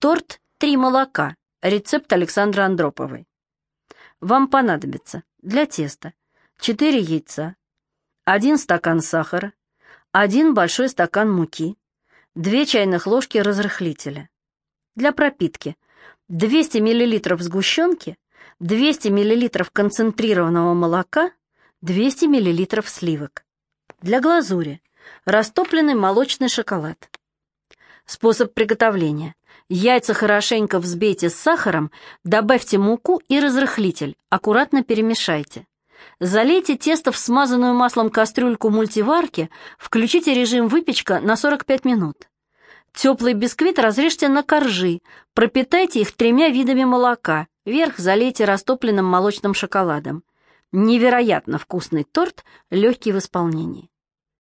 Торт «Три молока». Рецепт Александры Андроповой. Вам понадобится для теста 4 яйца, 1 стакан сахара, 1 большой стакан муки, 2 чайных ложки разрыхлителя. Для пропитки 200 мл сгущенки, 200 мл концентрированного молока, 200 мл сливок. Для глазури растопленный молочный шоколад. Способ приготовления. Яйца хорошенько взбейте с сахаром, добавьте муку и разрыхлитель, аккуратно перемешайте. Залейте тесто в смазанную маслом кастрюльку мультиварки, включите режим выпечка на 45 минут. Теплый бисквит разрежьте на коржи, пропитайте их тремя видами молока, верх залейте растопленным молочным шоколадом. Невероятно вкусный торт, легкий в исполнении.